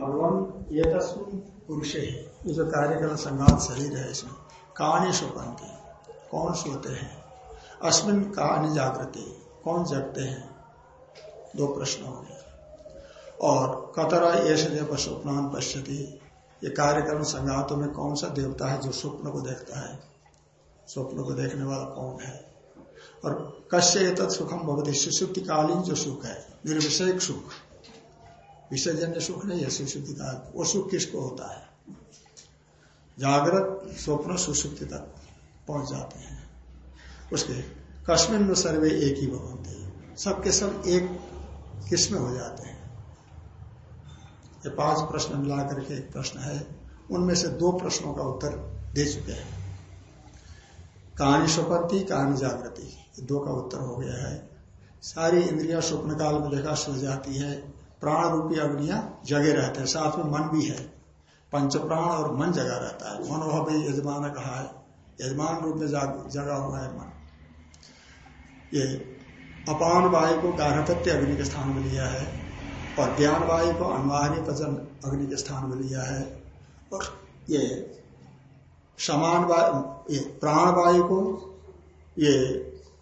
भगवान ये है ये जो संघात शरीर है इसमें कहानी सोपंती कौन सोते हैं? अश्विन कहानी जागृति, कौन जगते हैं? दो प्रश्न हो गए और कतरा ऐसे देव स्वप्नान पश्यति, ये कार्यक्रम संघातों में कौन सा देवता है जो स्वप्न को देखता है? स्वप्न को देखने वाला कौन है? और कश्य तत् सुखम भवती। सुसुप्ति कालीन जो सुख है निर्विषय सुख। विषयजन्य सुख नहीं है सुसुप्ति काल वो सुख किसको होता है? जागृत, स्वप्न, सुसुप्ति तक पहुँच जाते हैं। उसके कश्मीर में सर्वे एक ही भवन सबके सब एक किसमें हो जाते हैं? ये पाँच प्रश्न मिला करके एक प्रश्न है। उनमें से दो प्रश्नों का उत्तर दे चुके हैं। कहानी स्वपंती कहानी जागृति। दो का उत्तर हो गया है। सारी इंद्रिया स्वप्न काल में देखा सो जाती है। प्राण रूपी अग्निया जगे रहते हैं। साथ में मन भी है। पंच प्राण और मन जगा रहता है। मनोह भी यजमान कहा है? यजमान रूप में जगा हुआ है मन। ये अपान वायु को गारहपत्य अग्नि के स्थान में लिया है और ज्ञान वायु को अनवाहनी पचन अग्नि के स्थान में लिया है। और ये समान प्राण वायु को ये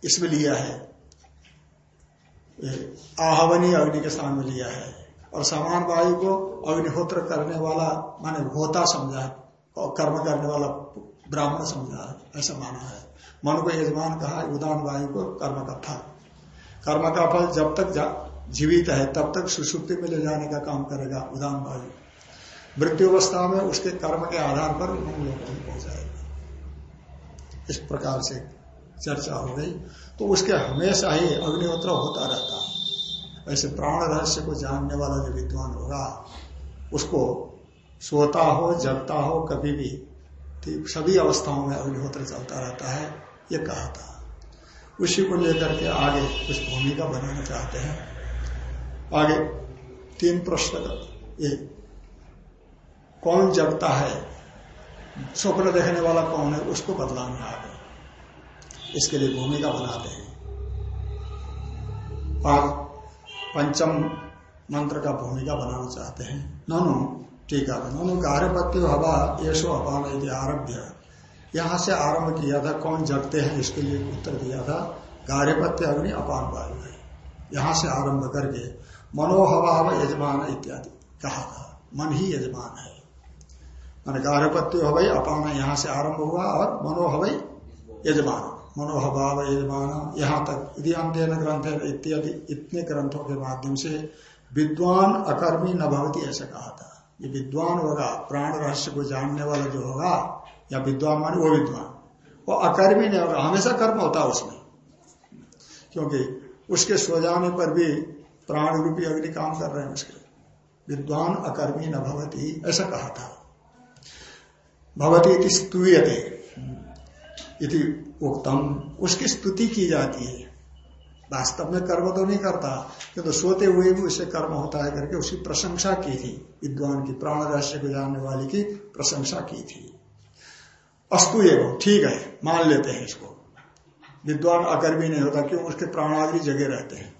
इसमें लिया है। आहवनी अग्नि के स्थान में लिया है। और समान वायु को अग्निहोत्र करने वाला, माने होता समझा है, और कर्म करने वाला ब्राह्मण समझा है, ऐसा माना है। मन को यजमान कहा, उदान वायु को कर्म का फल। कर्म का फल जब तक जीवित है, तब तक सुसुप्ति में ले जाने का काम करेगा उदान वायु। मृत्यु अवस्था में उसके कर्म के आधार पर उन लोगों को पहुंचाएगा इस प्रकार से चर्चा हो गई। तो उसके हमेशा ही अग्निहोत्र होता रहता ऐसे प्राण रहस्य को जानने वाला जो विद्वान होगा, उसको सोता हो, जगता हो, कभी भी सभी अवस्थाओं में अग्निहोत्र चलता रहता है, ये कहा था। उसी को लेकर के आगे कुछ भूमिका बनाना चाहते हैं। आगे तीन प्रश्न ये कौन जगता है? स्वप्न देखने वाला कौन है? उसको बदलाना आगे इसके लिए भूमिका बनाते हैं। पंचम मंत्र का भूमिका बनाना चाहते हैं। ननु, ठीक है ननु कार्यपत्य हवा येषो अपान यदि आरभ्य, यहाँ से आरंभ किया था, कौन जगते हैं? इसके लिए उत्तर दिया था गार्यपत्य अग्नि अपान वायु है। यहाँ से आरंभ करके मनोहवाव यजमान इत्यादि कहा था। मन ही यजमान है। मान गार्भपत्य हवई अपान यहाँ से आरंभ हुआ और मनोहवई यजमान। मनोहभाव यजमान, यहाँ तक। यदि अंत्यन ग्रंथ इत्यादि, इतने ग्रंथों के माध्यम से विद्वान अकर्मी न भवती ऐसा कहा था। ये विद्वान होगा, प्राण रहस्य को जानने वाला जो होगा, या विद्वान मान वो विद्वान। वो अकर्मी नहीं होगा, हमेशा कर्म होता है उसमें। क्योंकि उसके सो जाने पर भी प्राण रूपी अग्नि काम कर रहे हैं उसके। विद्वान अकर्मी न भवती, ऐसा कहा था। भवती स्तूयते। इति उत्तम उसकी स्तुति की जाती है। वास्तव में कर्म तो नहीं करता। किंतु तो सोते हुए भी उसे कर्म होता है करके उसकी प्रशंसा की थी। विद्वान की प्राण रहस्य को जानने वाले की प्रशंसा की थी। अस्तु एवं, ठीक है, मान लेते हैं इसको। विद्वान अकर्मी नहीं होता, क्यों? उसके प्राणादि जगह रहते हैं।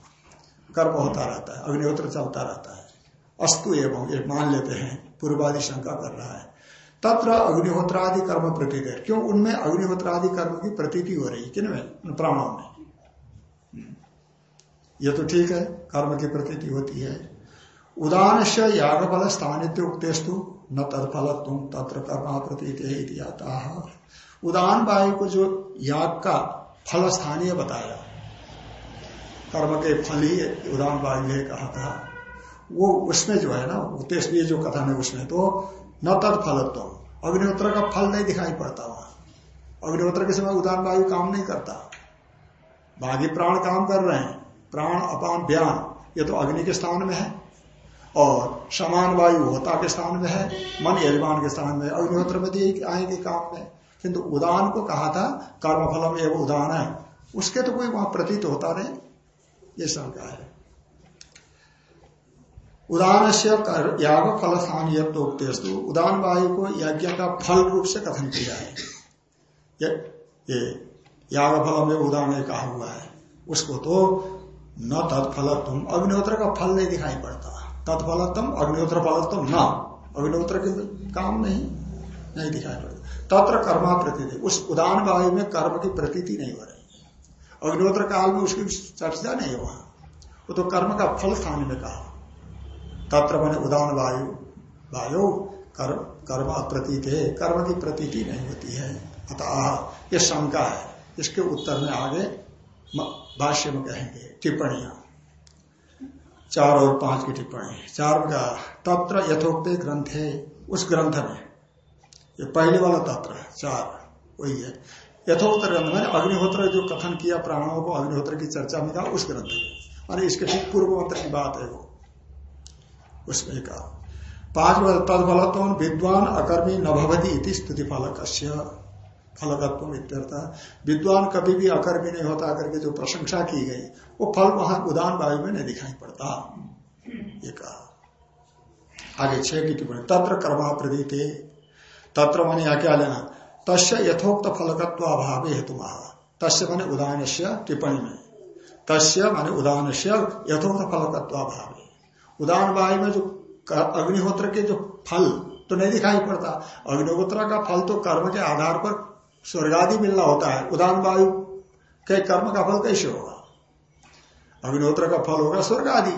कर्म होता रहता है, अग्निहोत्र चलता रहता है। अस्तु एवं ये मान लेते हैं, पूर्वादि शंका कर रहा है। तत्र अग्निहोत्रादि कर्म प्रतीत। है क्यों? उनमें अग्निहोत्रादि कर्म की प्रतीति हो रही किन में प्राणों में। हम्म। ये तो ठीक है, कर्म की प्रतीति होती है। उदान से याग फल स्थानित्य उक्तेस्तु न तत्फल तुम तत्र कर्मा प्रतीत है उदान वायु को जो याग का फल स्थानीय बताया, कर्म के फल ही उदाहरण बाग कहा था। वो उसमें जो है ना, उद्देश्य जो कथन है उसमें तो न तद फलत्व अग्निहोत्र का फल नहीं दिखाई पड़ता वहाँ। अग्निहोत्र के समय उदान वायु काम नहीं करता। बाकी प्राण काम कर रहे हैं। प्राण अपान बयान ये तो अग्नि के स्थान में है। और समान वायु होता के स्थान में है, मन यजमान के स्थान में अग्निहोत्र में आएँगे काम में। किंतु उदान को कहा था कर्म फलम एवं उदान है। उसके तो कोई वहाँ प्रतीत होता नहीं। ये शंका है? उदान से याग फल स्थान यज्ञोक्तेस्तु उदान वायु को यज्ञ का फल रूप से कथन किया है। ये, याग फल में उदान कहा हुआ है। उसको तो न तत्फल तुम अग्निहोत्र का फल नहीं दिखाई पड़ता। तत्फल तुम अग्निहोत्र फल तुम न। अग्निहोत्र के काम नहीं नहीं दिखाई पड़ता। तत्र कर्मा प्रती उस उदान वायु में कर्म की प्रतीति नहीं हो रही अग्निहोत्र काल में उसकी चर्चा नहीं हुआ। वो तो कर्म का फल स्थान में कहा तत्र मैंने उदान वायु वायु, कर्म कर्म अप्रतीत है कर्म की प्रतीति नहीं होती है। अतः ये शंका है। इसके उत्तर में आगे भाष्य में कहेंगे, टिप्पणियाँ। चार और पाँच की टिप्पणी चार का, तत्र यथोक्त ग्रंथ है उस ग्रंथ में, ये पहले वाला तत्र चार, वही है। यथोक्त ग्रंथ में अग्निहोत्र जो कथन किया, प्राणों को अग्निहोत्र की चर्चा में था, उस ग्रंथ में। और इसके ठीक पूर्व मंत्र की बात है वो। उसमें कहा। पाँच तदफलत्व विद्वान अकर्मी न भवती इति स्तुति फलक फलकत्व इत्यर्थ विद्वान कभी भी अकर्मी नहीं होता करके जो प्रशंसा की गई, वो फल वहाँ उदान वायु में नहीं दिखाई पड़ता। ये कहा। आगे छह की टिप्पणी। तत्र कर्मा प्रदीत तत्र मैंने यहाँ क्या लेना? तस्य यथोक्त फलकत्व अभाव हेतु तस्य मैंने उदान टिप्पणी में। तस्य माने उदान से यथोक्त फलकत्व उदान वायु में जो अग्निहोत्र के जो फल तो नहीं दिखाई पड़ता। अग्निहोत्र का फल तो कर्म के आधार पर स्वर्ग आदि मिलना होता है। उदाहरण वायु के कर्म का फल कैसे होगा? अग्निहोत्र का फल होगा स्वर्ग आदि।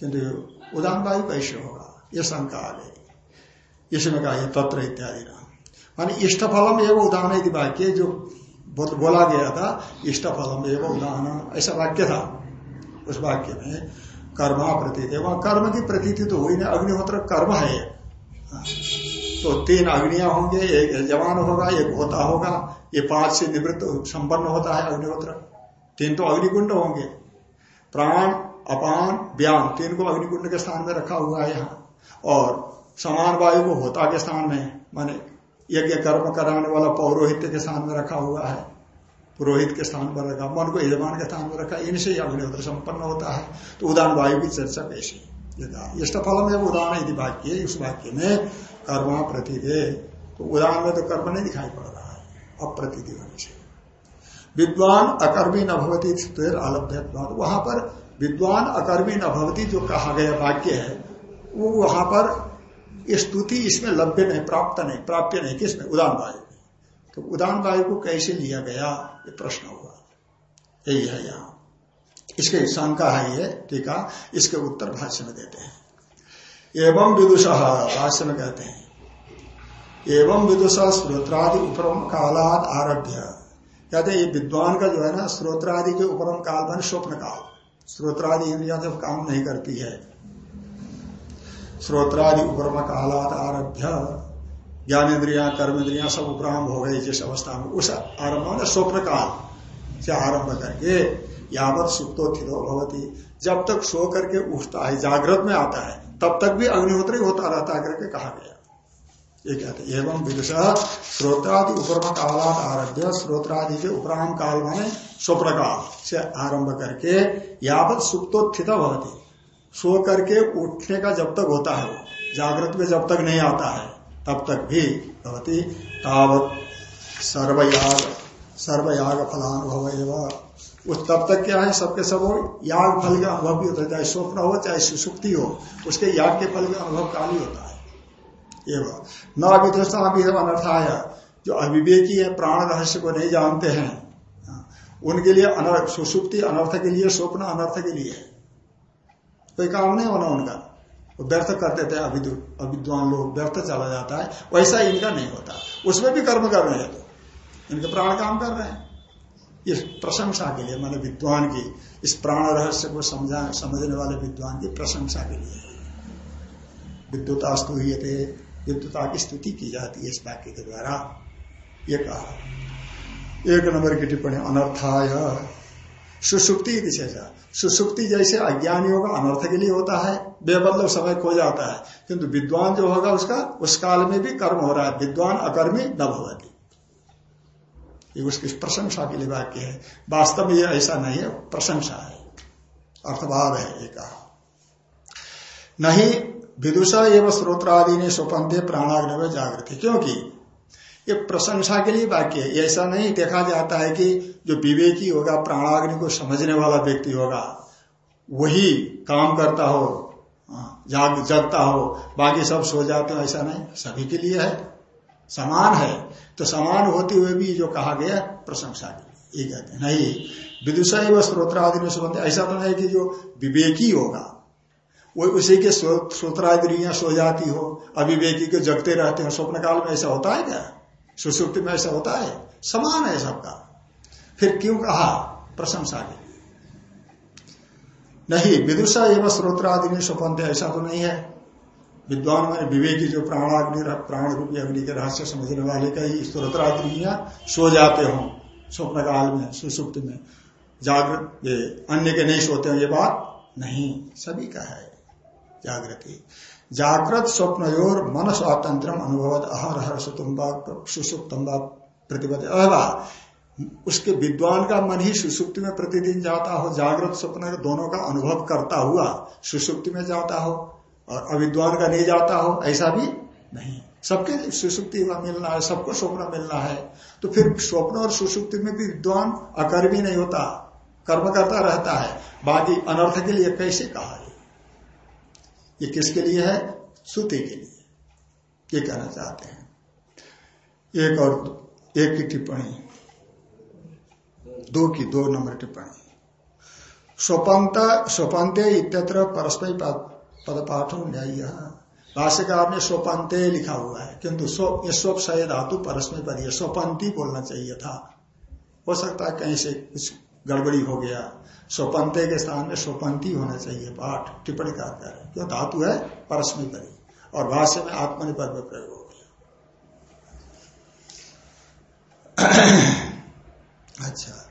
किंतु उदान वायु कैसे होगा? ये शंका आ गई। इसमें कहा तत्र इत्यादि ना मान इष्ट फलम एवं उदाहरण वाक्य जो बोला गया था इष्ट फलम एवं उदाहरण, ऐसा वाक्य था। उस वाक्य में कर्मा प्रतीत है। वहाँ कर्म की प्रतीति तो हुई नहीं, अग्निहोत्र कर्म है। तो तीन अग्निया होंगे, एक जवान होगा, एक होता होगा, ये पाँच से निवृत्त संपन्न होता है अग्निहोत्र। तीन तो अग्निकुंड होंगे। प्राण, अपान व्याम तीन को अग्निकुंड के स्थान में रखा हुआ है यहाँ। और समान वायु को होता के स्थान में, माने यज्ञ कर्म कराने वाला पौरोहित्य के स्थान में रखा हुआ है। पुरोहित के स्थान पर रखा, मन को यजमान के स्थान पर रखा, इनसे ही अग्निहोत्र संपन्न होता है। तो उदान वायु की चर्चा कैसी इष्ट फल में उदाहरण यदि वाक्य उस वाक्य में कर्मा प्रतिदे तो उदाहरण में तो कर्म नहीं दिखाई पड़ रहा है अप्रतिदि होने से। विद्वान अकर्मी न भवती अलभ्य वहाँ पर विद्वान अकर्मी न भवती जो कहा गया वाक्य है, वो वहाँ पर स्तुति इसमें लभ्य नहीं, प्राप्त नहीं, प्राप्य नहीं किसमें? उदान वायु। तो उदान वायु को कैसे लिया गया, ये प्रश्न हुआ यही है यहाँ। इसके शंका है ये टीका इसके उत्तर भाष्य में देते हैं। एवं विदुष, भाष्य में कहते हैं। एवं विदुष स्त्रोत्रादि उपरम कालाद आरभ्य। कहते ये विद्वान का जो है ना, स्रोत्रादि के उपरम काल मान स्वप्न काल। स्रोत्रादि इंद्रिया जब काम नहीं करती है। स्रोत्रादि उपरम कालाद आरभ्य। ज्ञान इंद्रिया कर्म इंद्रिया सब उपराम हो गए जिस अवस्था में। उस आरंभ में स्वप्न काल से आरंभ करके यावत सुप्तोत्थितो भवती। जब तक सो करके उठता है, जागृत में आता है, तब तक भी अग्निहोत्र होता रहता करके कहा गया। ये कहते एवं विदुष श्रोत्रादि उपरम कालात आरभ्य, श्रोत्रादि के उपराम काल माने स्वप्न काल से आरंभ करके यावत सुप्तोत्थित भवती। सो करके उठने का जब तक होता है जागृत में जब तक नहीं आता है तब तक भी भवती तावत सर्वयाग सर्वयाग फलानुभव एवं। उस तब तक क्या है, सबके सब हो, याग फल का अनुभव भी होता है, चाहे स्वप्न हो, चाहे सुसुप्ति हो, उसके याग के फल का अनुभव काल ही होता है। एवं। न अभिदोषा भी अनर्थाय, जो अविवेकी है, प्राण रहस्य को नहीं जानते हैं, उनके लिए अनर्थ, सुसुप्ति अनर्थ के लिए, स्वप्न अनर्थ के लिए है। कोई काम नहीं होना उनका। व्यर्थ करते थे अविद्वान लोग, व्यर्थ चला जाता है। वैसा इनका नहीं होता। उसमें भी कर्म कर रहे हैं। तो इनके प्राण काम कर रहे हैं। इस प्रशंसा के लिए, मैंने विद्वान की, इस प्राण रहस्य को समझा, समझने वाले विद्वान की प्रशंसा के लिए। विद्युतास्तु ही थे विद्युता की स्तुति की जाती है इस वाक्य के द्वारा। ये कहा। एक नंबर की टिप्पणी, अनर्थाय। सुसुप्ति विशेष सुसुप्ति जैसे अज्ञानियों का अनर्थ के लिए होता है बेबदल समय खो जाता है। किंतु विद्वान जो होगा, उसका, उस काल में भी कर्म हो रहा है। विद्वान अकर्मी न भवती। ये उसकी प्रशंसा के लिए वाक्य है। वास्तव में ये ऐसा नहीं है, प्रशंसा है। अर्थभाव है कहा। नहीं, विदुषा एवं स्रोत्रादि ने स्वपंथे प्राणाग्न में जागृति। क्योंकि ये प्रशंसा के लिए वाक्य है। ऐसा नहीं देखा जाता है कि जो विवेकी होगा प्राणाग्नि को समझने वाला व्यक्ति होगा वही काम करता हो हाँ, जाग जगता हो बाकी सब सो जाते हो ऐसा नहीं। सभी के लिए है। समान है। तो समान होते हुए भी जो कहा गया प्रशंसा की ये कहते हैं नहीं विदुषा व स्त्रोत्रादि में सुबंध ऐसा तो नहीं कि जो विवेकी होगा वो उसी के स्रोत्रादि सो जाती हो अविवेकी के जगते रहते हो। स्वप्न काल में ऐसा होता है क्या? सुसुप्ति में ऐसा होता है, समान है सबका। फिर क्यों कहा? प्रशंसा की नहीं, विदुषा एवं स्रोत्रादि में स्वपंथ ऐसा तो नहीं है। विद्वान में विवेकी जो प्राणाग्नि, प्राण रूपी अग्नि के रहस्य समझने वाले का ही स्त्रोत्रादियाँ सो जाते हो स्वप्न काल में, सुसुप्त में। जागृत, ये अन्य के नहीं सोते हो, ये बात नहीं। सभी का है जागृति। जागृत स्वप्नयोर मन स्वातंत्र अनुभव अहर हर सुसुप्तम प्रतिपद। उसके विद्वान का मन ही सुसुप्ति में प्रतिदिन जाता हो जागृत स्वप्न दोनों का अनुभव करता हुआ सुसुप्ति में जाता हो और अविद्वान का नहीं जाता हो, ऐसा भी नहीं। सबके सुसुप्ति का मिलना है, सबको स्वप्न मिलना है। तो फिर स्वप्न और सुसुप्ति में भी विद्वान अकर्मी नहीं होता, कर्म करता रहता है। बाकी अनर्थ के लिए कैसे कहा ये किसके लिए है? श्रुति के लिए। ये कहना चाहते हैं। एक और, एक की टिप्पणी। दो की, दो नंबर टिप्पणी। स्वपंत, स्वपंते इत्यत्र परस्पर पदपाठो न्याय भाष्यकार ने स्वपंते लिखा हुआ है, किंतु स्व स्वप सय धातु परस्मय पद स्वपंती बोलना चाहिए था। हो सकता है कहीं से कुछ गड़बड़ी हो गया। स्वपंते के स्थान में स्वपंथी होना चाहिए, पाठ, टिप्पणी का आकार है। क्यों? धातु है परस्मी परी और भाष्य में आत्मनिपद में प्रयोग हो गया। अच्छा।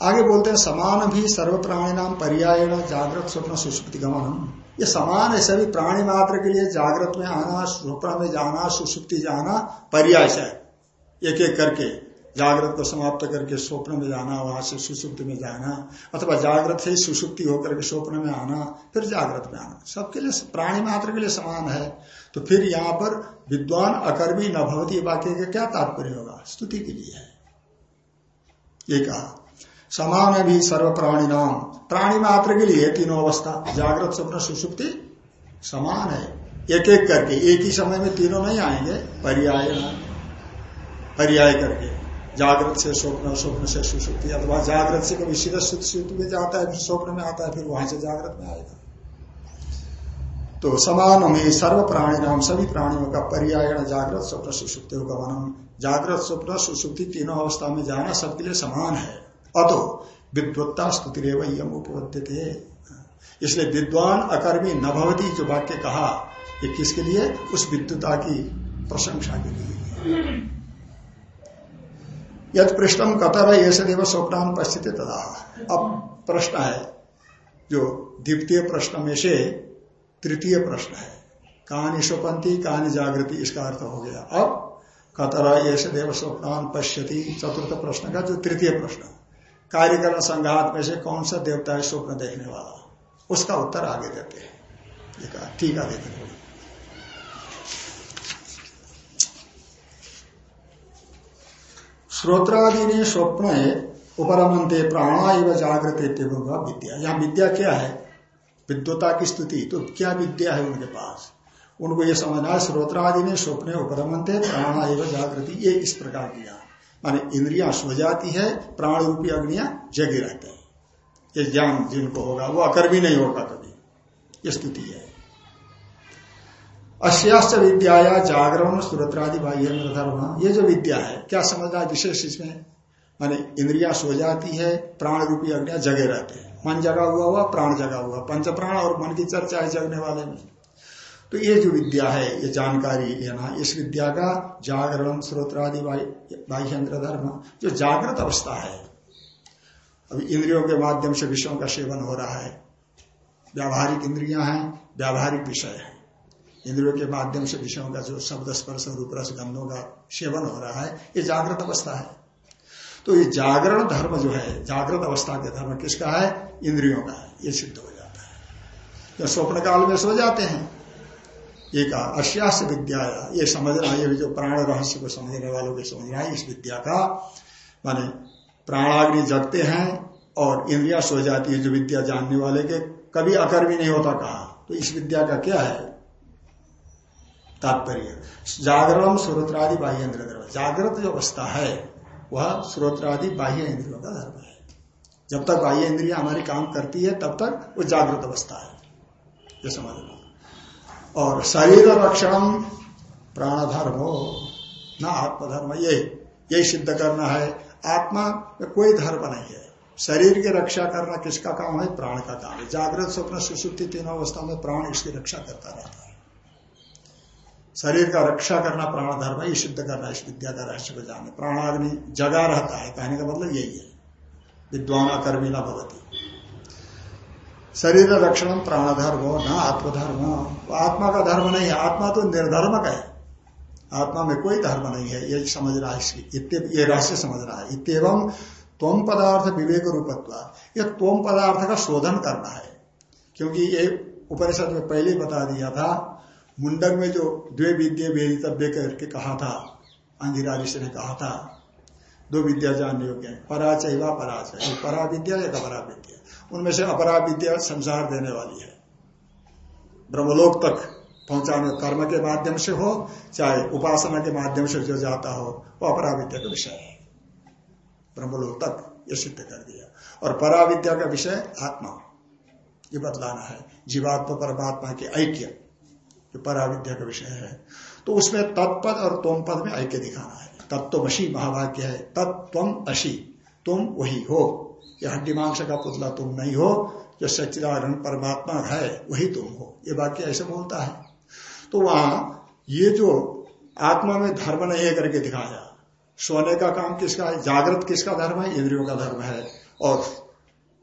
आगे बोलते हैं, समान भी सर्व प्राणी नाम पर्याय जागृत स्वप्न सुश्रुति गमन ये समान है, सभी प्राणी मात्र के लिए जागृत में आना, स्वप्न में जाना सुसुप्ति जाना, पर्याय है एक एक करके। जागृत को समाप्त करके स्वप्न में जाना, वहाँ से सुसुप्ति में जाना, अथवा जागृत से सुसुप्ति होकर के स्वप्न में आना, फिर जागृत में आना। सबके लिए प्राणी मात्र के लिए समान है। तो फिर यहाँ पर विद्वान अकर्मी न भवती वाक्य का क्या तात्पर्य होगा? स्तुति के लिए है। ये कहा, समान भी सर्व प्राणी नाम। प्राणी मात्र के लिए तीनों अवस्था, जागृत, स्वप्न, सुसुप्ति समान है। एक एक करके, एक ही समय में तीनों नहीं आएँगे, पर्याय पर्याय करके। जागृत से स्वप्न स्वप्न से सुसुप्ति, अथवा जागृत से कभी सीधा सुसुप्ति में जाता है स्वप्न में आता है, फिर वहाँ से जागृत में आएगा। तो समान में सर्व प्राणी नाम सभी प्राणियों का पर्याय जागृत, स्वप्न, सुसुप्ति गमनम जागृत, स्वप्न, सुसुप्ति तीनों अवस्था में जाना सबके लिए समान है। अतो विद्वत्ता स्तुति यम उपवद्य इसलिए विद्वान अकर्मी न भवती जो वाक्य कहा, ये किसके लिए? उस विद्युता की प्रशंसा के लिए। यद पृष्ठम कतर ये सदैव स्वप्नान पश्चित तथा अब प्रश्न है, जो द्वितीय प्रश्न में से तृतीय प्रश्न है, कहानी स्वपंथी, कहानी जागृति, इसका अर्थ हो गया। अब कतर ऐसे देव स्वप्नान पश्यति, चतुर्थ प्रश्न का जो तृतीय प्रश्न। कार्यकरण संघात में से कौन सा देवता है स्वप्न देखने वाला? उसका उत्तर आगे देते हैं। ठीक है। देखने श्रोत्रादि स्वप्न उपरमनते प्राणा एवं जागृत विद्या। यहाँ विद्या क्या है? विद्वता की स्तुति तो क्या विद्या है उनके पास? उनको ये समझना है श्रोत्रादि ने स्वप्न उपरमनते प्राणा एवं जागृति ये इस प्रकार किया माने इंद्रिया सो जाती है प्राण रूपी अग्निया जगे रहते हैं। ये ज्ञान जिनको होगा, वो अकर भी नहीं होगा कभी। ये स्तुति है। अश्याश्च विद्या या जागरण सुरत्रादि बाह्य धर्म ये जो विद्या है, क्या समझना विशेष इसमें? माने इंद्रिया सो जाती है, प्राण रूपी अग्निया जगे रहते हैं। मन जगा हुआ हुआ, प्राण जगा हुआ। पंच प्राण और मन की चर्चा है जगने वाले में। तो ये जो विद्या है, ये जानकारी है ना, इस विद्या का जागरण स्रोत्रादि बाह्यंत्र धर्म जो जागृत अवस्था है। अभी इंद्रियों के माध्यम से विषयों का सेवन हो रहा है। व्यावहारिक इंद्रिया हैं, व्यावहारिक विषय है। इंद्रियों के माध्यम से विषयों का जो शब्द, स्पर्श रूप गंधों का सेवन हो रहा है, ये जागृत अवस्था है। तो ये जागरण धर्म जो है, जागृत अवस्था के धर्म किसका है? इंद्रियों का है, ये सिद्ध हो जाता है। जब स्वप्न काल में सो जाते हैं, ये कहा अश्यास विद्या ये समझना, ये जो प्राण रहस्य को समझने वालों के समझना इस विद्या का, माने प्राणाग्नि जगते हैं और इंद्रिया सो जाती है, जो विद्या जानने वाले के, कभी अकर्मी नहीं होता कहा। तो इस विद्या का क्या है? तात्पर्य। जागरण स्रोत्रादि बाह्य इंद्रिय धर्म। जागृत जो अवस्था है, वह स्रोत्रादि बाह्य इंद्रियों का धर्म है। जब तक बाह्य इंद्रिया हमारी काम करती है, तब तक वो जागृत अवस्था है। ये समझना और शरीर रक्षण प्राणधर्म हो न आत्मधर्म। ये, यही सिद्ध करना है। आत्मा में कोई धर्म नहीं है। शरीर की रक्षा करना किसका काम है? प्राण का काम है। जागृत स्वप्न सुसुप्ति तीनों अवस्था में प्राण इसकी रक्षा करता रहता है। शरीर का रक्षा करना प्राण धर्म ही सिद्ध करना इस विद्या का रहस्य को जाने प्राणाग्नि जगा रहता है, कहने का मतलब यही है। विद्वान अकर्मी न भवती। शरीर रक्षण प्राण धर्म न आत्मधर्म। आत्मा का धर्म नहीं है, आत्मा तो निर्धर्मक है। आत्मा में कोई धर्म नहीं है, ये समझ रहा है ये रहस्य समझ रहा है। इतम तोम पदार्थ विवेक रूपत्व यह तोम पदार्थ का शोधन करना है। क्योंकि ये उपनिषद में पहले बता दिया था मुंडक में जो द्वे विद्या वेदितव्य करके कहा था अंगिरा ऋषि ने कहा था, दो विद्या जानने योग्य है पराचय व पराचय परा विद्या या अपरा विद्या उनमें से अपरा विद्या संसार देने वाली है। ब्रह्मलोक तक पहुँचाने कर्म के माध्यम से हो, चाहे उपासना के माध्यम से जो जाता हो, वो अपरा विद्या का विषय है। ब्रह्मलोक तक ये सिद्ध कर दिया। और परा विद्या का विषय आत्मा। ये बदलाना है, जीवात्मा परमात्मा के ऐक्य। जो पराविद्या का विषय है तो उसमें तत्पद और तोम पद में ऐक्य दिखाना है। तत्वशी महावाक्य है तत्व अशी तुम वही हो। यह हड्डी मांस का पुतला तुम नहीं हो, जो सच्चिदारण परमात्मा है, वही तुम हो। ये वाक्य ऐसे बोलता है। तो वहाँ ये जो आत्मा में धर्म नहीं है करके दिखाया, सोने का काम किसका है, जागृत किसका धर्म है, इंद्रियों का धर्म है, और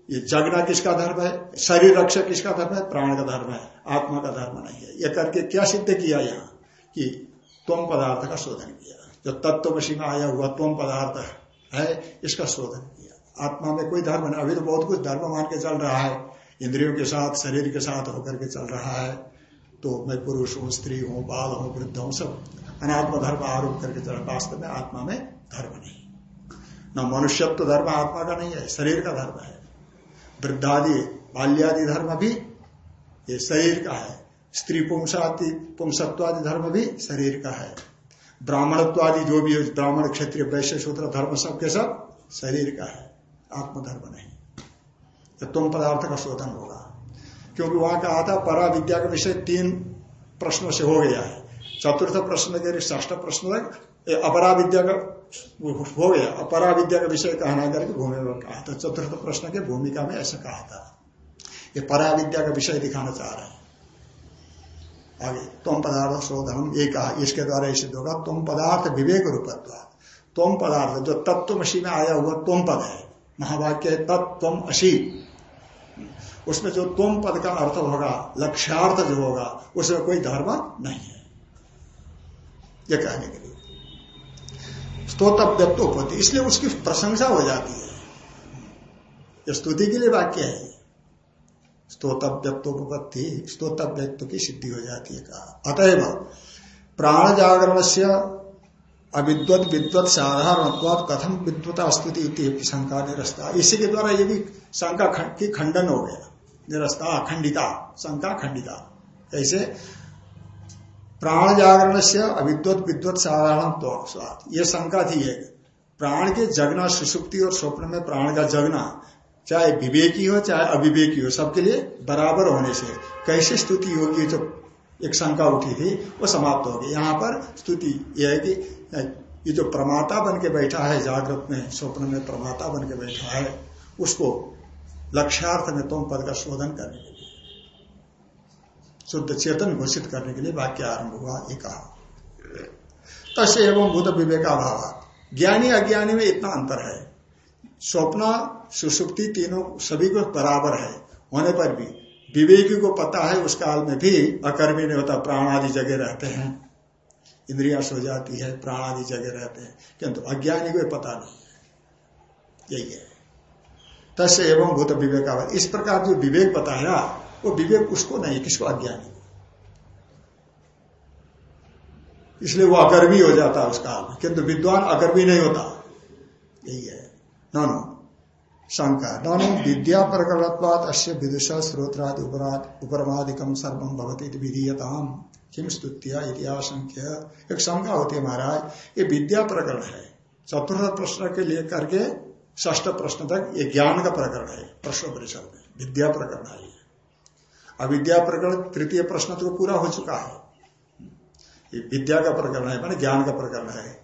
ये जगना किसका धर्म है, शरीर रक्षा किसका धर्म है, प्राण का धर्म है। आत्मा का धर्म नहीं है। यह करके क्या सिद्ध किया यहाँ? कि तुम पदार्थ का शोधन किया। जो तत्वशी में आया हुआ तुम पदार्थ है, इसका शोधन किया। आत्मा में कोई धर्म नहीं। अभी तो बहुत कुछ धर्म मान के चल रहा है। इंद्रियों के साथ, शरीर के साथ होकर के चल रहा है। तो मैं पुरुष हूँ, स्त्री हूँ, बाल हूँ, वृद्ध हूँ, सब अनात्म धर्म आरोप करके चल वास्तव में आत्मा में धर्म नहीं। न मनुष्यत्व धर्म आत्मा का नहीं है, शरीर का धर्म है। वृद्धादि, बाल्यादि धर्म भी ये शरीर का है। स्त्री पुंसादि पुंसत्वादि धर्म भी शरीर का है। ब्राह्मणत्वादि जो भी ब्राह्मण क्षेत्रीय, वैश्य सूत्र धर्म सब के सब शरीर का है। आत्मधर्म नहीं। तो तुम पदार्थ का शोधन होगा। क्योंकि वहाँ कहा था परा विद्या का विषय तीन प्रश्नों से हो गया है। चतुर्थ प्रश्न के ष्ठ प्रश्न तक अपरा विद्या का हो गया। अपरा विद्या का विषय कहना करके भूमि में कहा था। चतुर्थ प्रश्न के भूमिका में ऐसा कहा था। ये परा विद्या का विषय दिखाना चाह रहे हैं। आगे, तुम पदार्थ शोधन ये कहा, इसके द्वारा सिद्ध होगा, तुम पदार्थ विवेक रूपत्व तुम पदार्थ, जो तत्व मशी में आया हुआ तुम पद है, महावाक्य है तत्व अशी उसमें जो तुम पद का अर्थ होगा, लक्ष्यार्थ जो होगा, उसमें कोई धर्म नहीं है। ये कहने के लिए। स्तोतव्यत्व इसलिए उसकी प्रशंसा हो जाती है। स्तुति के लिए वाक्य है। स्तोतव्यत्वोपत्ति स्तोतव्यत्व की सिद्धि हो जाती है कहा। अतएव प्राण जागरण से अविद्वत विद्वत साधारण कथम विद्वता स्तुति शंका निरस्ता। इसी के द्वारा ये भी शंका की खंडन हो गया। निरस्ता, अखंडिता, शंका खंडिता। ऐसे प्राण जागरण से अविद्वत विद्वत साधारण स्वाद ये शंका थी एक, प्राण के जगना सुसुप्ति और स्वप्न में प्राण का जगना चाहे विवेकी हो, चाहे अविवेकी हो, सबके लिए बराबर होने से कैसे स्तुति होगी जो एक शंका उठी थी, वो समाप्त होगी यहाँ पर स्तुति यह है कि, ये जो प्रमाता बन के बैठा है, जागृत में, स्वप्न में प्रमाता बन के बैठा है, उसको लक्ष्यार्थ में तुम पद का शोधन करने के लिए, शुद्ध चेतन घोषित करने के लिए वाक्य आरंभ हुआ, ये कहा। तस्य एवं भूत विवेकाभाव ज्ञानी अज्ञानी में इतना अंतर है स्वप्न, सुसुप्ति तीनों सभी को बराबर है। होने पर भी विवेकी को पता है, उस काल में भी अकर्मी नहीं होता, प्राण आदि जगह रहते हैं। इंद्रिया सो जाती है, प्राण आदि जगह रहते हैं। किंतु अज्ञानी को पता नहीं यही है। तस्य एवं भूत विवेक इस प्रकार जो विवेक बताया, वो विवेक उसको नहीं किसको? अज्ञानी इसलिए वो अकर्मी हो जाता है उस काल में। किंतु विद्वान अकर्मी नहीं होता। यही है। नो नो शंका। ननु, विद्या प्रकरणत्वाद अश्य विदुषा स्रोत्रादि उपरमादिकम सर्वम भवती विधीयताम। किम स्तुतिया इतिहास एक शंका होती है महाराज। ये विद्या प्रकरण है, चतुर्थ प्रश्न के लिए करके ष्ठ प्रश्न तक ये ज्ञान का प्रकरण है प्रश्न परिषद में। विद्या प्रकरण है ये। अविद्या प्रकरण तृतीय प्रश्न तो पूरा हो चुका है। ये विद्या का प्रकरण है, मान ज्ञान का प्रकरण है।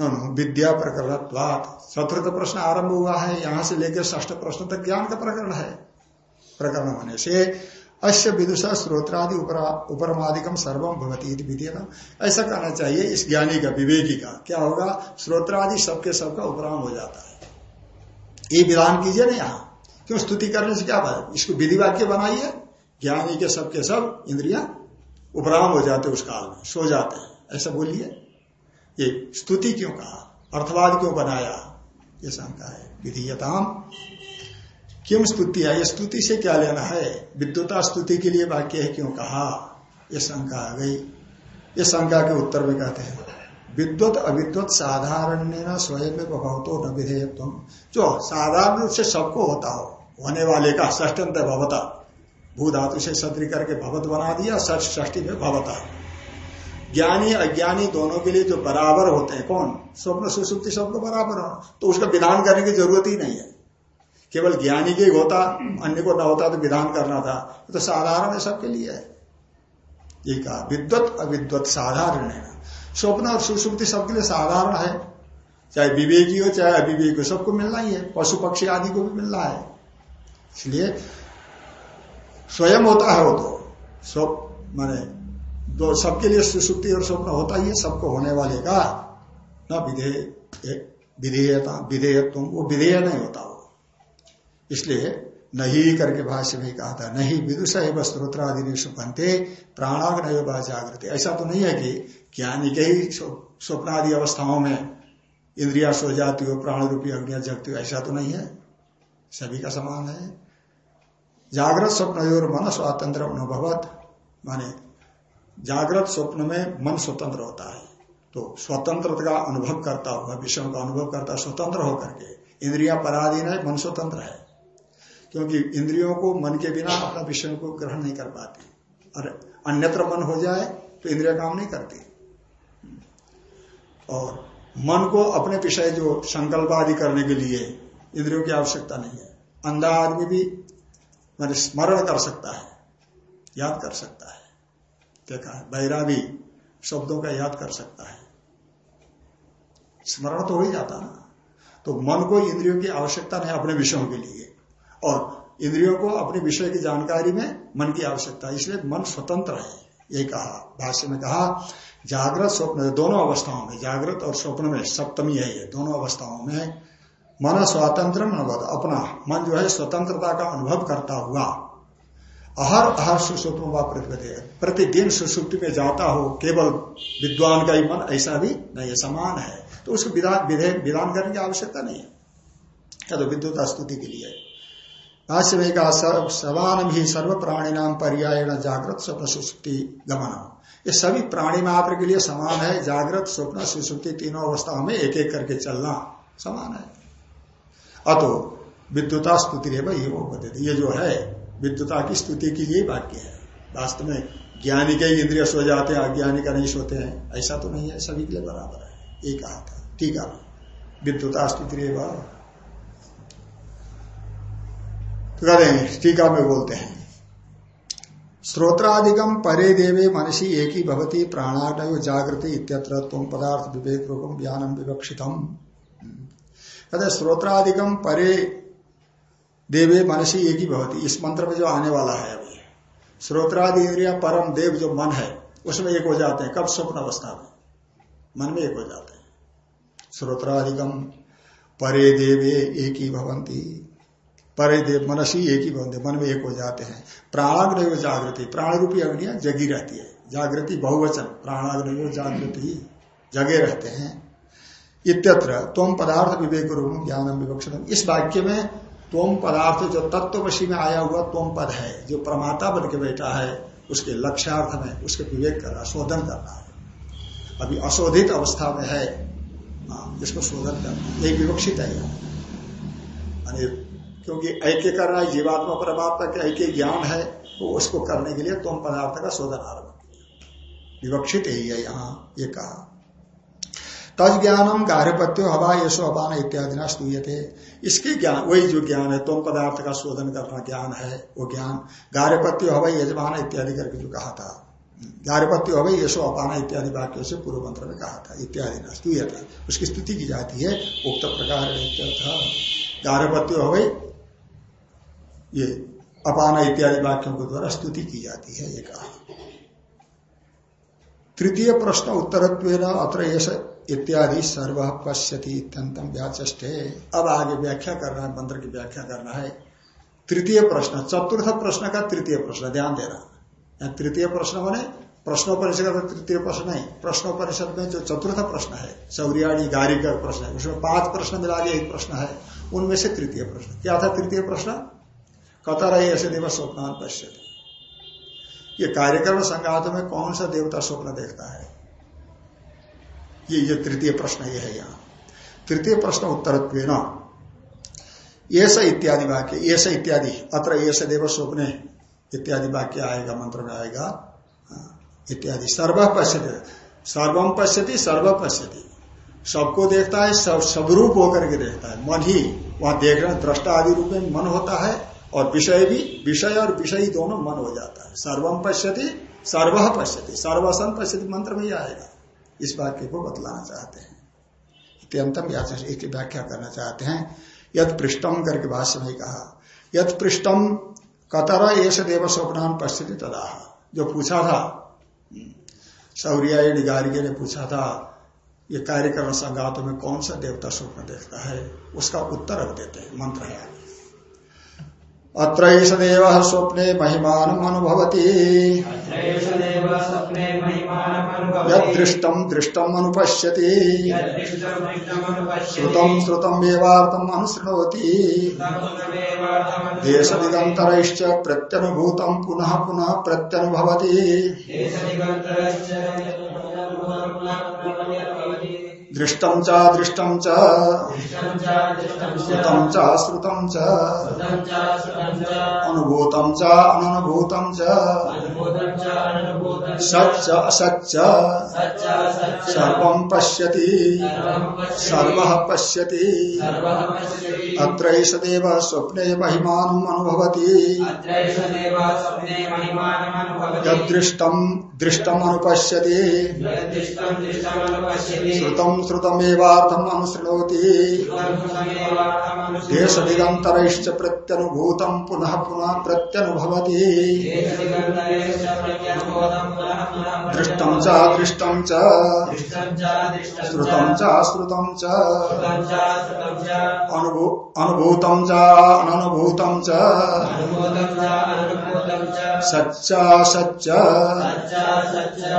विद्या प्रकरण चतुर्थ प्रश्न आरंभ हुआ है, यहाँ से लेकर ष्ठ प्रश्न तक ज्ञान का प्रकरण है, प्रकरण होने से। अश्य विदुषा स्रोत्रादि उपरमादिकम सर्वम भवती विद्या ऐसा कहना चाहिए, इस ज्ञानी का विवेकी का। क्या होगा? स्रोत्रादि सबके सबका उपराम हो जाता है। ये विधान कीजिए ना यहाँ। क्यों? स्तुति करने से क्या बात इसको विधि वाक्य बनाइए, ज्ञानी के सबके सब इंद्रिया उपराम हो जाते उस काल में, सो जाते हैं। ऐसा बोलिए। ये स्तुति क्यों कहा? अर्थवाद क्यों बनाया? ये शंका है। विधीयताम। क्यों स्तुति है? ये स्तुति से क्या लेना है? विद्युता स्तुति के लिए वाक्य है, क्यों कहा? ये शंका आ गई। ये शंका के उत्तर में कहते हैं, विद्वत अविद्वत साधारण स्वयं में न विधेयत्व जो साधारण रूप से सबको होता हो, होने वाले का ष्टंत भवता भू धातु से सत्री करके भवत बना दिया ष्टी में भवता। ज्ञानी अज्ञानी दोनों के लिए जो बराबर होते हैं, कौन? स्वप्न सुसुप्ति सबको बराबर हो। तो उसका विधान करने की ज़रूरत ही नहीं है। केवल ज्ञानी के होता, अन्य को न होता तो विधान करना था। तो साधारण है सबके लिए। है ये कहा, विद्वत, अविद्वत, साधारण है। स्वप्न और सुसुप्ति सबके लिए साधारण है। चाहे विवेकी हो, चाहे अविवेकी हो, सबको मिलना ही है। पशु पक्षी आदि को भी मिलना है। इसलिए स्वयं होता है वो तो। स्वप्न, माने दो सबके लिए सुसुप्ति और स्वप्न होता ही है, सबको होने वाले का न विधेय विधेयता विधेयत्व वो विधेय नहीं होता वो। इसलिए नहीं करके भाष्य में कहा था, नहीं विदुष है स्त्रोत्रादि प्राणाग नहीं जागृति। ऐसा तो नहीं है कि ज्ञानी के ही स्वप्न आदि अवस्थाओं में इंद्रिया सो जाती हो प्राण रूपी अग्निया जगती हो, ऐसा तो नहीं है। सभी का समान है। जागृत स्वप्न और मन स्वातंत्र अनुभवत माने जागृत स्वप्न में मन स्वतंत्र होता है। तो स्वतंत्रता का अनुभव करता हुआ विषयों का अनुभव करता स्वतंत्र होकर के। इंद्रिया पराधीन है, मन स्वतंत्र है। क्योंकि इंद्रियों को मन के बिना अपना विषयों को ग्रहण नहीं कर पाती। और अन्यत्र मन हो जाए तो इंद्रिया काम नहीं करती। और मन को अपने विषय जो संकल्प आदि करने के लिए इंद्रियों की आवश्यकता नहीं है। अंधा आदमी भी, मैंने स्मरण कर सकता है, याद कर सकता है। देखा है बहरा भी शब्दों का याद कर सकता है। स्मरण तो हो ही जाता ना। तो मन को इंद्रियों की आवश्यकता नहीं अपने विषयों के लिए। और इंद्रियों को अपने विषय की जानकारी में मन की आवश्यकता, इसलिए मन स्वतंत्र है। यही कहा, भाष्य में कहा, जागृत स्वप्न, दोनों अवस्थाओं में, जागृत और स्वप्न में, सप्तमी है ये, दोनों अवस्थाओं में मन स्वतंत्र अनुभव अपना मन जो है स्वतंत्रता का अनुभव करता हुआ अहर अहर सुसुप्त व प्रतिदिन सुसुप्ति में जाता हो, केवल विद्वान का ही मन, ऐसा भी नहीं है, समान है। तो उसको विधान करने की आवश्यकता नहीं है। या तो विद्युत स्तुति के लिए भाष्य में समान भी सर्व प्राणी नाम पर्याय जागृत स्वप्न सुसुप्ति गमन ये सभी प्राणी मात्र के लिए समान है, जागृत स्वप्न सुसुप्ति तीनों अवस्थाओं में एक एक करके चलना समान है। अतो विद्युता स्तुति ये जो है विद्युता की स्तुति के लिए वाक्य है। वास्तव में ज्ञानी के इंद्रिय सो जाते हैं, अज्ञानी का नहीं सोते हैं। ऐसा तो नहीं है, सभी के लिए बराबर है। ये कहा था ठीक है। विद्युता स्तुति तो करें टीका में बोलते हैं। स्त्रोत्रादिकम परे देवे मनसी एक ही भवती प्राणाटय जागृति इत्यत्र तुम पदार्थ विवेक रूपम ज्ञानम विवक्षितम। कहते स्त्रोत्रादिकम परे देवे मनसी एक ही भवती। इस मंत्र में जो आने वाला है अभी। श्रोत्रादि इंद्रिया परम देव जो मन है, उसमें एक हो जाते हैं। कब? स्वप्न अवस्था में। मन में एक हो जाते हैं। श्रोत्रादिकम परे देवे एक ही भवंती परे देव मनसी एक ही भवंती मन में एक हो जाते हैं। प्राणाग्रह जागृति। प्राण रूपी अग्निया जगी रहती है। जागृति बहुवचन। प्राणाग्रह जागृति जगे रहते हैं। इत्यत्र तुम पदार्थ विवेक रूप ज्ञानम विवक्षण। इस वाक्य में तोम पदार्थ जो तत्वशी में आया हुआ तोम पद है जो प्रमाता बन के बैठा है उसके लक्ष्यार्थ में उसके विवेक कर रहा शोधन कर रहा है। अभी अशोधित अवस्था में है हाँ, इसको शोधन करना यही विवक्षित है। यहाँ क्योंकि ऐक्य करना है जीवात्मा परमात्मा के ऐक्य ज्ञान है तो उसको करने के लिए तुम पदार्थ का शोधन आरंभ विवक्षित ही है यहाँ ये कहा। तज ज्ञानम गार्भपत्यो हवा यशो अपान इत्यादि न स्तूयते। इसके ज्ञान, वही जो ज्ञान है तुम पदार्थ का शोधन करना ज्ञान है, वो ज्ञान गार्भपत्यो हवा यजमान इत्यादि करके जो कहा था। गार्भपत्यो हवा यशो अपान इत्यादि वाक्यों से पूर्व मंत्र में कहा था इत्यादि न स्तूयते। उसकी स्तुति की जाती है, उक्त प्रकार गार्भपत्यो हवा ये अपान इत्यादि वाक्यों के द्वारा स्तुति की जाती है, ये कहा। तृतीय प्रश्न उत्तरत्व अत्र इत्यादि सर्व पश्यति इत्यंतम व्याचे अब आगे व्याख्या करना है, मंत्र की व्याख्या करना है। तृतीय प्रश्न, चतुर्थ प्रश्न का तृतीय प्रश्न, ध्यान देना। तृतीय प्रश्न बने प्रश्नोपरिषद का तृतीय प्रश्न नहीं प्रश्नोपरिषद में जो चतुर्थ प्रश्न है चौरियाड़ी गारी का प्रश्न है, उसमें पाँच प्रश्न मिला के एक प्रश्न है, उनमें से तृतीय प्रश्न। क्या था तृतीय प्रश्न? कतर ऐसे दिवस स्वप्नान पश्य ये कार्यक्रम संघात में कौन सा देवता स्वप्न देखता है? ये ये तृतीय प्रश्न ये है यहाँ। तृतीय प्रश्न उत्तरत्व इत्यादि वाक्य ऐसा इत्यादि अत्र ऐसे देव स्वप्न इत्यादि वाक्य आएगा मंत्र में आएगा। हाँ, इत्यादि। सर्व पश्यति सर्वम पश्यति सर्व पश्यति। सबको देखता है सब सबरूप होकर के देखता है। मन ही वहाँ देख रहे दृष्टा आदि रूप में मन होता है और विषय भी विषय और विषय दोनों मन हो जाता है। सर्वम पश्यति सर्व पश्यति सर्वसन पश्यति मंत्र में ही आएगा। इस वाक्य को बतलाना चाहते हैं। अत्यंतम इसकी व्याख्या करना चाहते हैं। यद पृष्ठम करके भाष्य में कहा यद पृष्ठम कतर ऐसे देव स्वप्नान पश्चिति तदा जो पूछा था सौरिया गार्गे ने पूछा था, ये कार्यक्रम संगातों में कौन सा देवता स्वप्न देखता है, उसका उत्तर अब देते हैं, मंत्र है अत्र देव स्वप्ने महिमान अनुभवती। यदृष्टम दृष्टम अनुपश्यति। श्रुतम श्रुतम अनुशृणोति देश दिगंतरश्च प्रत्यनुभूतम पुनः पुनः प्रत्यनुभवती। दृष्टम च दृष्टम च। श्रुतम च श्रुतम सच्च सर्व पश्यति। सर्व पश्यति। अत्र देव स्वप्ने महिमान अनुभवती। यदृष्टम दृष्टम अनुपश्यति श्रुतम श्रुतमेवार्थम अनुसृणोति देश दिगंतर प्रत्यनुभूतम पुनः पुनः प्रत्यनुभवती। दृष्टम च दृष्टम च। श्रुतम च श्रुतम च। अनुभूतम च अनुभूतम च सच्चा सच्च।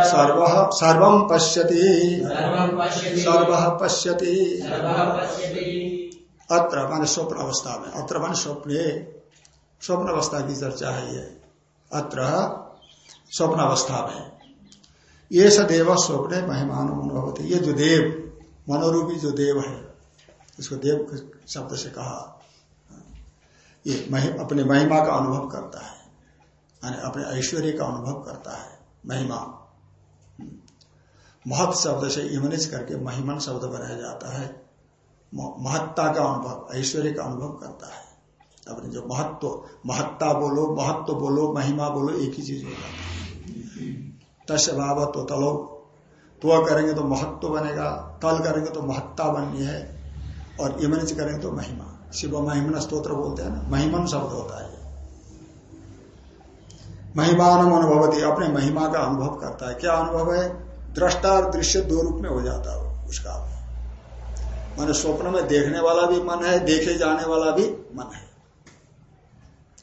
सर्व पश्यति। सर्व पश्यति। अत्र मान स्वप्न अवस्था में। अत्र मान स्वप्न। स्वप्न अवस्था की चर्चा है ये। अत्र स्वप्न अवस्था में। ये सदैव स्वप्न महिमान अनुभवती। ये जो देव मनोरूपी जो देव है इसको देव शब्द से कहा। ये महि, अपने महिमा का अनुभव करता है। अपने ऐश्वर्य का अनुभव करता है। महिमा। महत शब्द से इमनिज करके महिमन शब्द बनाया जाता है। महत्ता का अनुभव, ऐश्वर्य का अनुभव करता है। अपने जो महत्व, महत्ता बोलो, महत्व बोलो, महिमा बोलो, एक ही चीज़ हो जाता है। तस्य भाव तो तलो। तो करेंगे तो महत्व बनेगा, तल करेंगे तो महत्ता बननी है, और इमनिज करेंगे तो महिमा। शिव महिमन स्त्रोत्र बोलते हैं ना, महिमन शब्द होता है। महिमान अनुभवती, अपने महिमा का अनुभव करता है। क्या अनुभव है? दृष्टा और दृश्य दो रूप में हो जाता है उसका। मान स्वप्न में देखने वाला भी मन है, देखे जाने वाला भी मन है।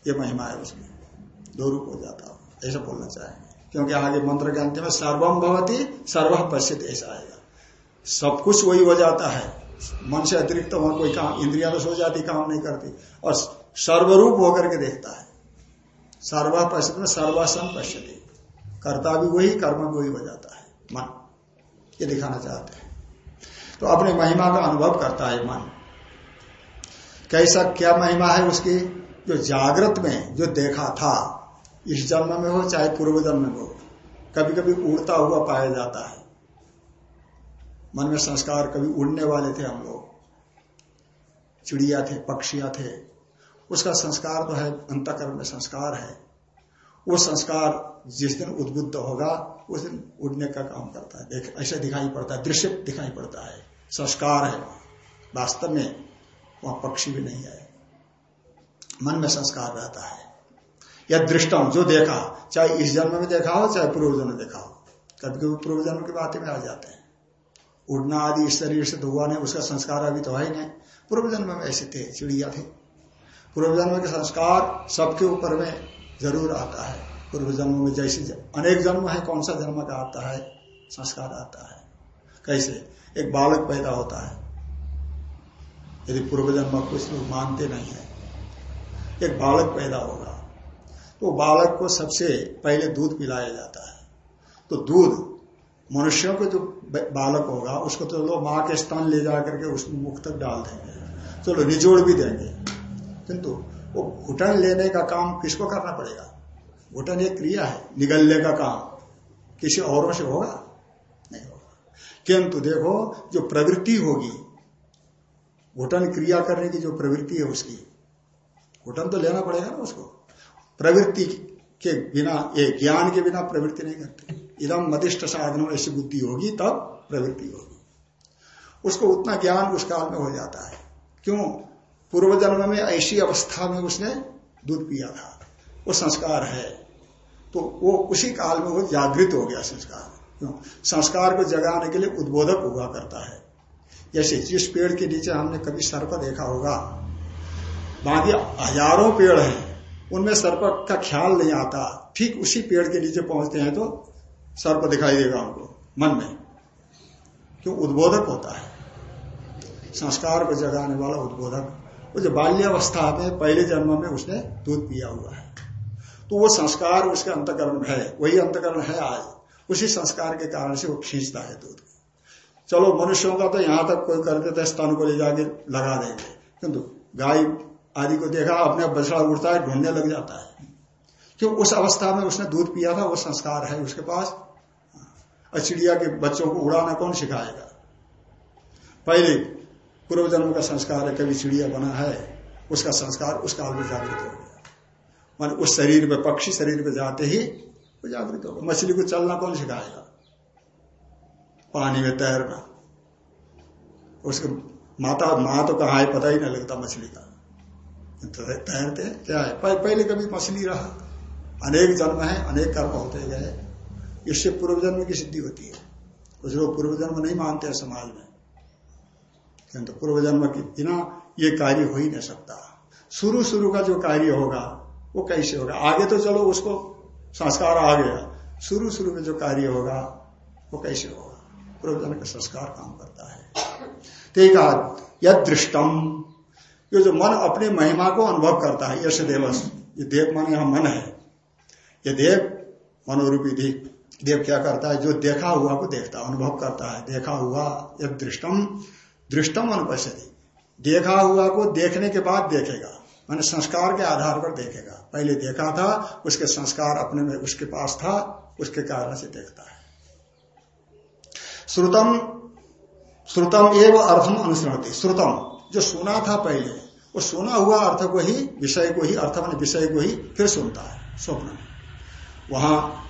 ये महिमा है उसमें। दो रूप हो जाता है। ऐसा बोलना चाहेंगे। क्योंकि आगे मंत्र के अंत में सर्वम भवती, सर्व पश्चित ऐसा आएगा। सब कुछ वही हो जाता है। मन से अतिरिक्त तो वहाँ कोई काम, इंद्रिया तो सो जाती, काम नहीं करती। और सर्वरूप होकर के देखता है। सर्व पश्चित में सर्वासन पश्यती। कर्ता भी वही, कर्म भी वही हो जाता है। मन, ये दिखाना चाहते हैं। तो अपने महिमा का अनुभव करता है मन। कैसा क्या महिमा है उसकी? जो जागृत में, जो देखा था, इस जन्म में हो चाहे पूर्व जन्म में हो। कभी कभी उड़ता हुआ पाया जाता है। मन में संस्कार कभी उड़ने वाले थे हम लोग। चिड़िया थे, पक्षिया थे। उसका संस्कार तो है, अंतकरण में संस्कार है। वो संस्कार जिस दिन उद्बुद्ध होगा, उस दिन उड़ने का काम करता है। देख, ऐसे दिखाई पड़ता है, दृश्य दिखाई पड़ता है। संस्कार है। वास्तव में वहाँ पक्षी भी नहीं है। मन में संस्कार रहता है। या दृष्टम जो देखा, चाहे इस जन्म में देखा हो, चाहे पूर्व जन्म देखा हो, कभी कभी पूर्व जन्म की बातें में आ जाते हैं। उड़ना आदि इस शरीर से धुआ नहीं, उसका संस्कार अभी तो है ही नहीं। पूर्व जन्म में ऐसे थे, चिड़िया थे। पूर्व जन्म के संस्कार सबके ऊपर में ज़रूर आता है। पूर्व जन्म में जैसे अनेक जन्म है, कौन सा जन्म का आता है? संस्कार आता है। कैसे? एक बालक पैदा होता है। यदि पूर्व जन्म कुछ लोग मानते नहीं है, एक बालक पैदा होगा। तो बालक को सबसे पहले दूध पिलाया जाता है। तो दूध, मनुष्यों को जो बालक होगा, उसको तो लोग माँ के स्तन ले जा करके उसमें मुख तक डाल देंगे। चलो, निचोड़ भी देंगे। किंतु वो घुटन लेने का काम किसको करना पड़ेगा? घुटन एक क्रिया है, निगलने का काम। किसी औरों से होगा? नहीं होगा। किंतु देखो, जो प्रवृत्ति होगी, घुटन क्रिया करने की जो प्रवृत्ति है उसकी, घुटन तो लेना पड़ेगा ना उसको। प्रवृत्ति के बिना, ये ज्ञान के बिना प्रवृत्ति नहीं करते। इदम मदिष्ट साधनों ऐसी बुद्धि होगी, तब प्रवृत्ति होगी। उसको उतना ज्ञान उस काल में हो जाता है। क्यों? पूर्व जन्म में ऐसी अवस्था में उसने दूध पिया था। वो संस्कार है। तो वो उसी काल में वो जागृत हो गया संस्कार। क्यों? संस्कार को जगाने के लिए उद्बोधक हुआ करता है। जैसे जिस पेड़ के नीचे हमने कभी सर्प देखा होगा, बाकी हज़ारों पेड़ हैं, उनमें सर्प का ख्याल नहीं आता। ठीक उसी पेड़ के नीचे पहुँचते हैं तो सर्प दिखाई देगा उनको, मन में। क्यों? उद्बोधक होता है। संस्कार को जगाने वाला उद्बोधक जो बाल्यावस्था में, पहले जन्म में उसने दूध पिया हुआ है। तो वो संस्कार उसके अंतकरण है, वही अंतकरण है आज। उसी संस्कार के कारण से वो खींचता है दूध। चलो, मनुष्यों का तो यहाँ तक कोई कर है, स्तन को ले जाके लगा देंगे। किंतु गाय आदि को देखा, अपने बछड़ा उड़ता है, ढूँढने लग जाता है। क्यों? उस अवस्था में उसने दूध पिया था, वो संस्कार है उसके पास। चिड़िया के बच्चों को उड़ाना कौन सिखाएगा? पहले पूर्व जन्म का संस्कार है कभी चिड़िया बना है, उसका संस्कार उस काल में जागृत हो गया। मान उस शरीर में, पक्षी शरीर में जाते ही वो जागृत होगा मछली को चलना कौन सिखाएगा? पानी में तैरना। उसके माता, माँ तो कहा है पता ही नहीं लगता मछली का। तो तैरते, क्या है? पहले कभी मछली रहा। अनेक जन्म है, अनेक कर्म होते गए। इससे पूर्व जन्म की सिद्धि होती है। कुछ लोग पूर्व जन्म नहीं मानते हैं समाज में। किंतु पूर्व जन्म के बिना ये कार्य हो ही नहीं सकता। शुरू शुरू का जो कार्य होगा, वो कैसे होगा? आगे तो चलो, उसको संस्कार आ गया। शुरू शुरू में जो कार्य होगा, वो कैसे होगा? पूर्व जन्म का संस्कार काम करता है। तो यद दृष्टम ये जो मन अपनी महिमा को अनुभव करता है, यश देवस, ये देव मन, यहाँ मन है। ये देव मनोरूपी देव देव क्या करता है? जो देखा हुआ को देखता अनुभव करता है। देखा हुआ यद दृष्टम दृष्टम अनुपस्थिति देखा हुआ को देखने के बाद देखेगा, मैंने संस्कार के आधार पर देखेगा। पहले देखा था, उसके संस्कार अपने में उसके पास था, उसके कारण से देखता है। श्रुतम श्रुतम एवं अर्थम अनुसरणती श्रुतम, जो सुना था पहले, वो सुना हुआ अर्थ को ही, विषय को ही, अर्थ मान विषय को ही फिर सुनता है, स्वप्न में। वहाँ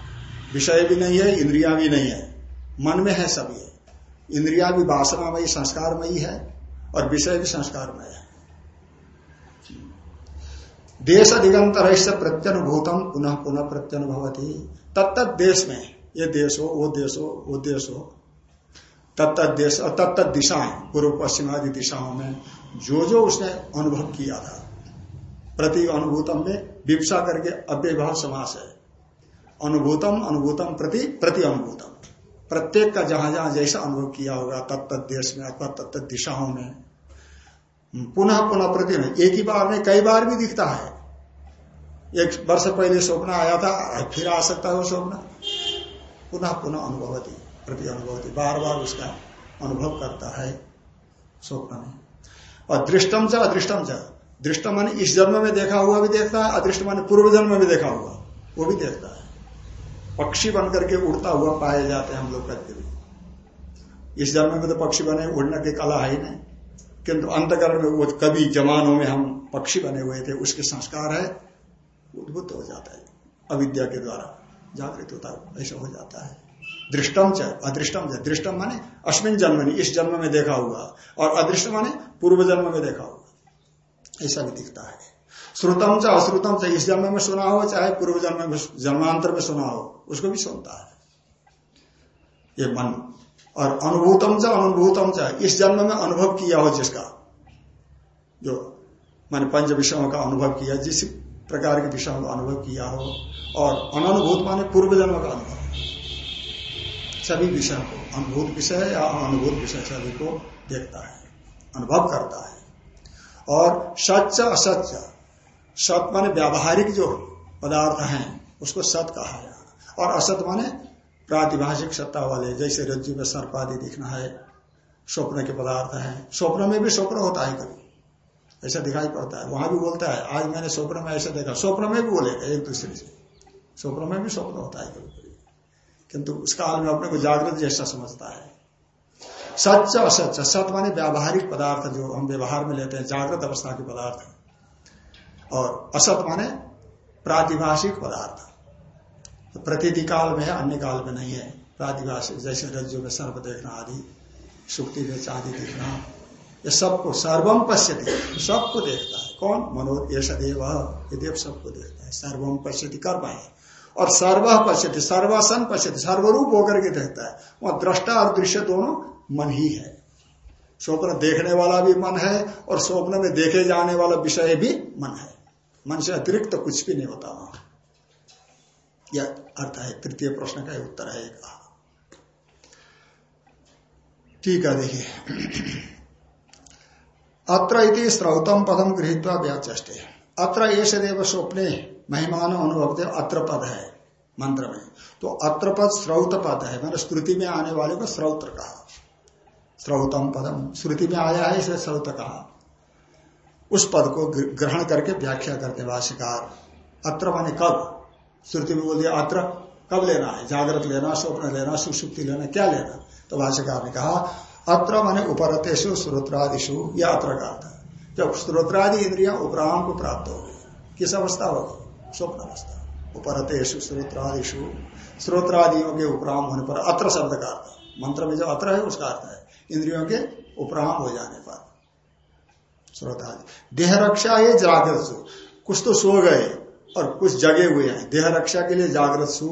विषय भी नहीं है, इंद्रिया भी नहीं है, मन में है सब ये। इंद्रिया भी वासनामयी, संस्कारमयी है और विषय भी संस्कारमय है। देश दिगंतर प्रत्यनुभूतम, पुनः पुनः प्रत्यनुभवती। तत्त देश में, ये देश हो वो देश हो वो देश हो तत्त देश, और तत्त दिशाएँ, पूर्व पश्चिम आदि दिशाओं में जो जो उसने अनुभव किया था। प्रति अनुभूतम में विपसा करके अव्यभाव समास है। अनुभूतम अनुभूतम प्रति प्रति अनुभूतम। प्रत्येक का जहाँ जहाँ जैसा अनुभव किया होगा, तत्त देश में अथवा तत्त दिशाओं में, पुनः पुनः प्रति में, एक ही बार में कई बार भी दिखता है। एक वर्ष पहले स्वप्न आया था, फिर आ सकता है वो स्वप्न। पुनः पुनः अनुभवती, प्रति अनुभवती बार बार उसका अनुभव करता है स्वप्न में। और दृष्टम च अदृष्टम च। दृष्ट माने इस जन्म में देखा हुआ भी देखता है अदृष्ट माने पूर्व जन्म में भी देखा हुआ, वो भी देखता है। पक्षी बन करके उड़ता हुआ पाए जाते हैं हम लोग कभी भी इस जन्म में तो पक्षी बने, उड़ने की कला है ही नहीं। किंतु अंतकरण में वो कभी जमानों में हम पक्षी बने हुए थे, उसके संस्कार है, उद्भुत हो जाता है। अविद्या के द्वारा जागृत होता है, ऐसा हो जाता है। दृष्टम च, अदृष्टम च, दृष्टम माने अश्विन जन्म में इस जन्म में देखा हुआ। और अदृष्ट माने पूर्व जन्म में देखा हुआ। ऐसा भी दिखता है। श्रुतम च, अश्रुतम च, इस जन्म में सुना हो, चाहे पूर्व जन्म में, जन्मांतर में सुना हो। उसको भी सुनता है। ये मन। और अनुभूतम च अनुभूतम च, इस जन्म में अनुभव किया हो जिसका। जो मैंने पंच विषयों का अनुभव किया, जिस प्रकार के विषयों का अनुभव किया हो, और अनुभूत माने पूर्व जन्म का अनुभव। सभी विषयों को, अनुभूत विषय या अनुभूत विषय सभी को देखता है, अनुभव करता है। और सच असत्य सत माने व्यावहारिक जो पदार्थ हैं, उसको सत कहा है। और असत माने प्रातिभाषिक सत्ता वाले, जैसे रज्जु में सर्प आदि दिखना है, स्वप्न के पदार्थ है। स्वप्न में भी स्वप्न होता है कभी। ऐसा दिखाई पड़ता है। वहाँ भी बोलता है, आज मैंने स्वप्न में ऐसा देखा। स्वप्न में भी बोलेगा एक दूसरे से। स्वप्न में भी स्वप्न होता है कभी कभी। किंतु उस काल में अपने को जागृत जैसा समझता है। सच असच सत माने व्यावहारिक पदार्थ जो हम व्यवहार में लेते हैं, जागृत अवस्था के पदार्थ। और असत माने प्रातिभाषिक पदार्थ। प्रतीति काल में है, अन्य काल में नहीं है। प्रातिभाषिक जैसे रज्जु में सर्व देखना आदि सुक्ति में चांदी देखना, ये सबको सर्वम पश्यति, सबको देखता है। कौन? मनो ये सदैव ये देव सबको देखता है। सर्वम पश्यति कर पाए और सर्व पश्यति, सर्वासन पश्यति, सर्वरूप होकर के देखता है। वह दृष्टा और दृश्य दोनों मन ही है। स्वप्न देखने वाला भी मन है और स्वप्न में देखे जाने वाला विषय भी मन है। मन से अतिरिक्त तो कुछ भी नहीं होता वहाँ। यह अर्थ है, तृतीय प्रश्न का उत्तर है एक। ठीक है, देखिए। अत्र इति श्रौतम पदम गृहित व्याचे अत्र देव स्वप्ने महिमान अनुभव अत्र पद है मंत्र में। तो अत्र पद श्रौत पद है मैंने श्रुति में आने वाले को श्रौत्र कहा। स्रौतम पदम श्रुति में आया है, इसे श्रौत कहा। उस पद को ग्रहण करके व्याख्या करते भाष्यकार। अत्र माने कब? श्रुति में बोल दिया, अत्र कब लेना है? जागृत लेना, स्वप्न लेना, सुसुप्ति लेना, क्या लेना? तो भाष्यकार ने कहा, अत्र माने उपरतेशु श्रोत्रादिशु या अत्र का जब श्रोत्रादि इंद्रिया उपराम को प्राप्त हो गई, किस अवस्था होगी स्वप्न अवस्था। उपरतेषु श्रोत्रादिशु श्रोत्रादियों के उपराम होने पर अत्र शब्द का अर्थ मंत्र में जो अत्र है, उसका अर्थ है, इंद्रियों के उपराम हो जाने पर। श्रोतादि देह रक्षा ये जागृत कुछ तो सो गए और कुछ जगे हुए हैं। देह रक्षा के लिए जागृत सु